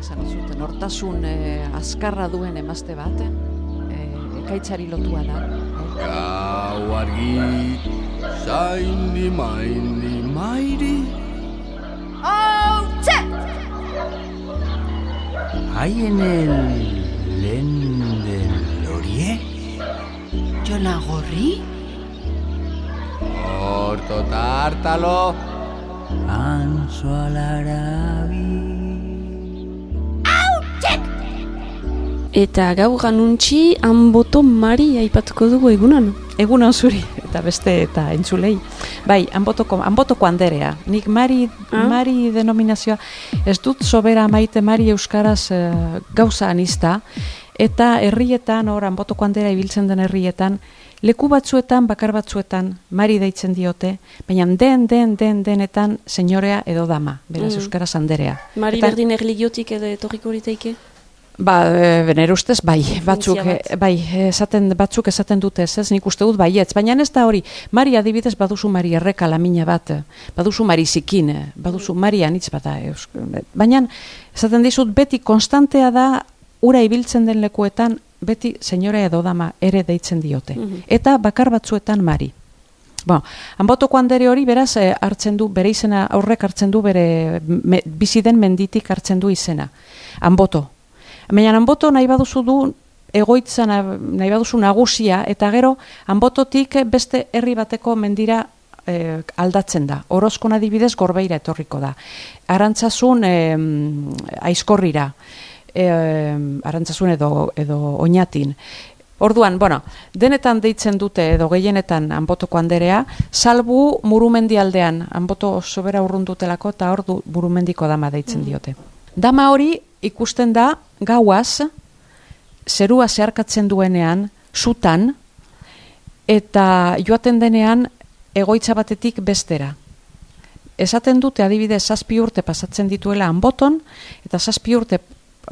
esan zuten, hortasun eh, azkarra duen emazte bat, eh, ekaitzari lotua da. Gau argi, zaini maini mairi. Hautze! Haien el lehen lorie? Jona gorri? Horto tartalo. Anzo alarabi. Eta gaur ganuntzi, hanboto mari aipatuko dugu egunan. Egunon zuri, eta beste eta entzulei. Bai, anbotoko, anbotoko anderea. Nik Mari, Ah? Mari denominazioa, ez dut sobera maite Mari Euskaraz eh, gauza anista, eta herrietan, hor, anbotoko andera ibiltzen den herrietan, leku batzuetan, bakar batzuetan, Mari deitzen diote, baina den, den, den, denetan, senyorea edo dama, beraz Mm. Euskaraz anderea. Mari Eta- berdin erligiotik edo etorriko liteike? Ba, e, benere ustez, bai, batzuk, bat. e, bai, esaten, batzuk esaten dute ez, ez, nik uste dut baietz, baina ez da hori, Mari adibidez baduzu Mari erreka lamina bat, baduzu Mari zikin, baduzu Mari anitz bat, baina esaten dizut beti konstantea da, ura ibiltzen den lekuetan, beti senyore edo dama ere deitzen diote, Mhm. eta bakar batzuetan Mari. Bueno, hanbotoko andere hori beraz eh, hartzen du, bere izena aurrek hartzen du bere me, bizi den menditik hartzen du izena. Hanboto. Baina hanboto nahi baduzu du egoitza na- nahi baduzu nagusia eta gero hanbototik beste herri bateko mendira eh, aldatzen da. Orozkon adibidez gorbeira etorriko da. Arantzasun eh, aizkorrira. Eh, arantzasun edo, edo oinatin. Orduan, bueno, denetan deitzen dute edo gehienetan anbotoko anderea, salbu murumendi aldean, anboto sobera urrundutelako eta hor du murumendiko dama deitzen diote. Dama hori ikusten da gauaz, zerua zeharkatzen duenean, sutan, eta joaten denean egoitza batetik bestera. Esaten dute adibidez zazpi urte pasatzen dituela anboton, eta zazpi urte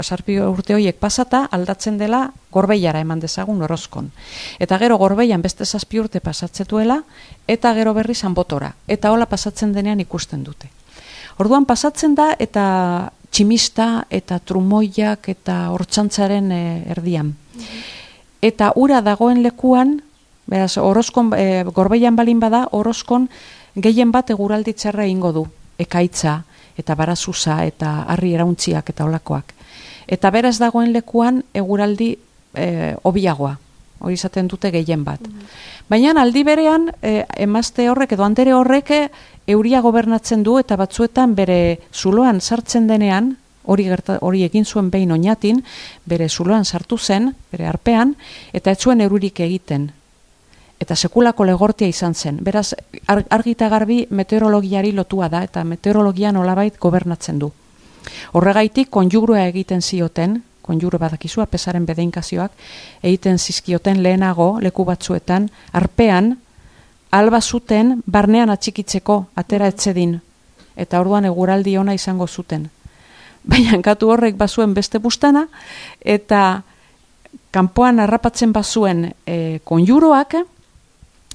zazpi urte horiek pasata aldatzen dela gorbeiara eman dezagun orozkon. Eta gero gorbeian beste zazpi urte pasatzetuela, eta gero berriz anbotora. Eta hola pasatzen denean ikusten dute. Orduan pasatzen da eta tximista eta trumoiak eta hortzantzaren eh, erdian. Eta ura dagoen lekuan, beraz, orozkon, e, gorbeian balin bada, orozkon gehien bat eguraldi txarra ingo du. Ekaitza, eta barazuza, eta harri erauntziak, eta olakoak. Eta beraz dagoen lekuan eguraldi e, obiagoa. Hori izaten dute gehien bat. Baina aldi berean, e, emazte horrek edo andere horrek e, euria gobernatzen du eta batzuetan bere zuloan sartzen denean, hori gerta, hori egin zuen behin oinatin, bere zuloan sartu zen, bere arpean, eta ez zuen eururik egiten. Eta sekulako legortia izan zen. Beraz, ar, argi eta garbi meteorologiari lotua da, eta meteorologia nolabait gobernatzen du. Horregaitik, konjurua egiten zioten, konjuru badakizua, pesaren bedeinkazioak, egiten zizkioten lehenago, leku batzuetan, arpean, alba zuten, barnean atxikitzeko, atera etzedin, eta orduan eguraldi ona izango zuten. Baina katu horrek bazuen beste bustana, eta kanpoan harrapatzen bazuen e, konjuroak,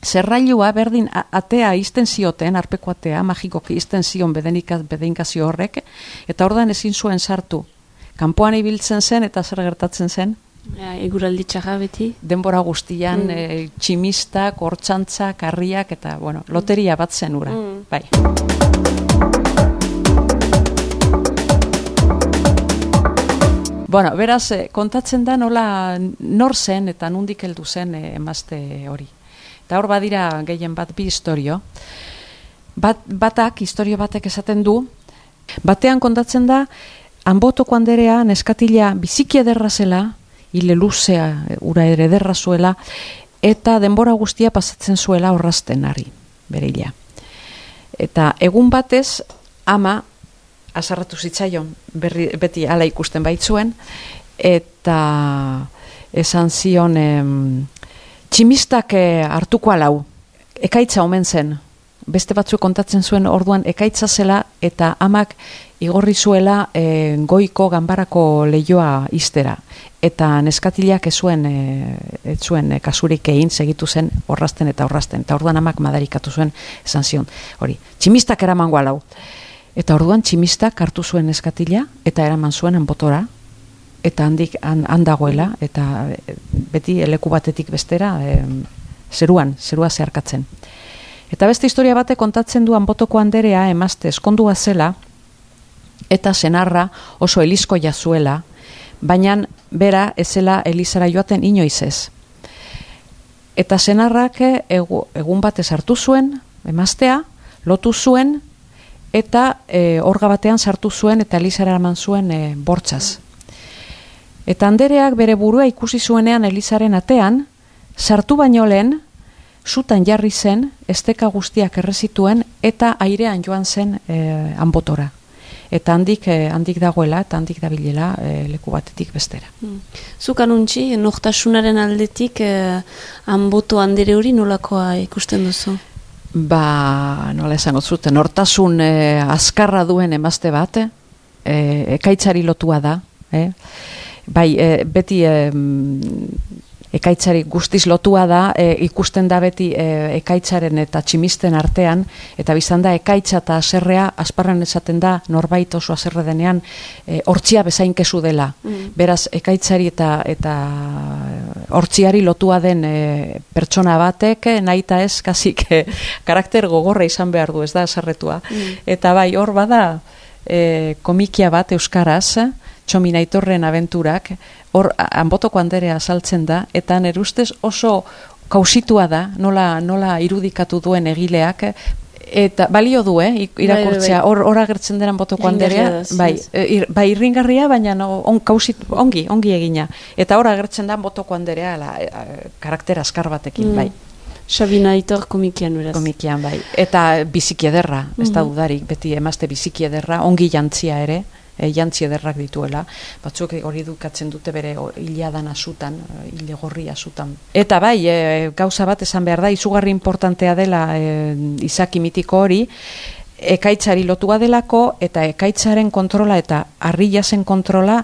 zerrailua berdin atea izten zioten, arpeko atea, magikoki izten zion bedenika- bedeinkazio horrek, eta orduan ezin zuen sartu. Kanpoan ibiltzen zen eta zer gertatzen zen, Ja, eguraldi txarra beti. denbora guztian Mm. e, tximistak, hortzantzak, harriak eta bueno, loteria bat zen ura. Mm. Bai. Bueno, beraz, eh, kontatzen da nola nor zen eta nundik heldu zen eh, emazte hori. Eta hor badira gehien bat bi historio. Bat, batak, historio batek esaten du, batean kontatzen da, hanbotoko anderea neskatila biziki ederra zela, hile luzea, eh, ura ere ederra zuela, eta denbora guztia pasatzen zuela horrazten ari, bere hila. Eta egun batez, ama, azarratu zitzaion, berri, beti ala ikusten baitzuen, eta esan zion, em, tximistak eh, hartuko alau, ekaitza omen zen, beste batzuk kontatzen zuen orduan ekaitza zela eta amak igorri zuela e, goiko ganbarako leioa iztera. Eta neskatilak ez zuen, e, ez zuen e, kasurik egin segitu zen horrazten eta horrazten. Eta orduan amak madarikatu zuen esan zion. Hori, tximistak eraman lau. Eta orduan tximistak hartu zuen eskatila eta eraman zuen anbotora eta handik han, han dagoela eta beti leku batetik bestera e, zeruan, zerua zeharkatzen. Eta beste historia bate kontatzen du anbotoko anderea emazte eskondua zela eta senarra oso elisko jazuela, baina bera ezela Elizara joaten inoiz ez. Eta senarrak egu, egun batez hartu zuen, emaztea, lotu zuen, eta e, orga batean sartu zuen eta Elizara eraman zuen e, bortzaz. Eta andereak bere burua ikusi zuenean Elizaren atean, sartu baino lehen, zutan jarri zen, esteka guztiak errezituen, eta airean joan zen e, anbotora. Eta handik, e, handik dagoela, eta handik dabilela e, leku batetik bestera. Hmm. Zuk anuntzi, nortasunaren aldetik e, anboto handere hori nolakoa ikusten duzu? Ba, nola esango zuten, nortasun e, azkarra duen emazte bat, e, ekaitzari lotua da, eh? bai, e, beti e, ekaitzari guztiz lotua da, e, ikusten da beti e, ekaitzaren eta tximisten artean, eta bizan da ekaitza eta aserrea, asparran esaten da, norbait oso aserre denean, e, hortzia bezain kesu dela. Mm. Beraz, ekaitzari eta eta hortziari lotua den e, pertsona batek, nahi eta ez, kasik, e, karakter gogorra izan behar du, ez da, aserretua. Mm. Eta bai, hor bada, e, komikia bat euskaraz, txomina itorren abenturak, hor anbotoko anderea saltzen da, eta nire ustez oso kausitua da, nola, nola irudikatu duen egileak, eta balio du, eh, irakurtzea, bai, bai, bai. hor agertzen dena botoko anderea, bai, e, bai, irringarria, baina no, on, kausit, ongi, ongi egina. Eta hor agertzen da botoko anderea, la, e, karakter askar batekin, mm. bai. Sabina Aitor komikian, beraz. Komikian, bai. Eta biziki ederra, ez da mm-hmm. dudarik, beti emazte biziki ederra, ongi jantzia ere, e, jantzi ederrak dituela, batzuk hori dukatzen dute bere hiladan asutan, e, hile gorri asutan. Eta bai, e, gauza bat esan behar da, izugarri importantea dela e, izaki mitiko hori, ekaitzari lotua delako, eta ekaitzaren kontrola eta harri jasen kontrola,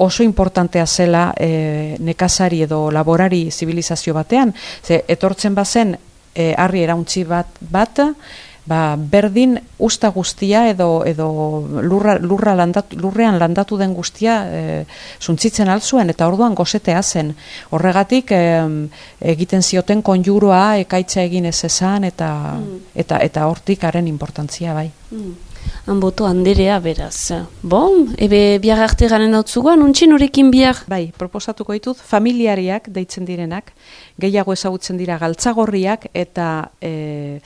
oso importantea zela e, nekazari edo laborari zibilizazio batean, ze etortzen bazen e, harri erauntzi bat bat, ba, berdin usta guztia edo edo lurra, lurra landatu, lurrean landatu den guztia e, suntzitzen alzuen eta orduan gozetea zen. Horregatik e, egiten zioten konjuroa ekaitza egin ez esan eta, mm. eta, eta hortik haren importantzia bai. Mm. Anboto handerea beraz. Bon, ebe biar arte garen hau zuguan, untxin horrekin biar? Bai, proposatuko ditut, familiariak deitzen direnak, gehiago ezagutzen dira galtzagorriak eta e,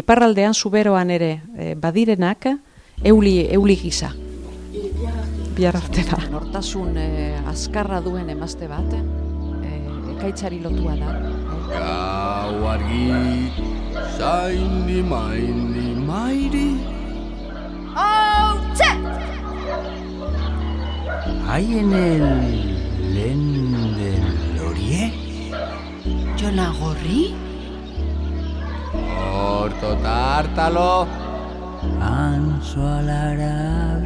iparraldean zuberoan ere e, badirenak euli, euli gisa. Biar arte da. Nortasun e, azkarra duen emazte bat, e, ekaitzari lotua da. Gau argi, zaini maini ¿Hay en el Len del Lorie? ¿Yonagorri? Orto tártalo. Anso al Arabi.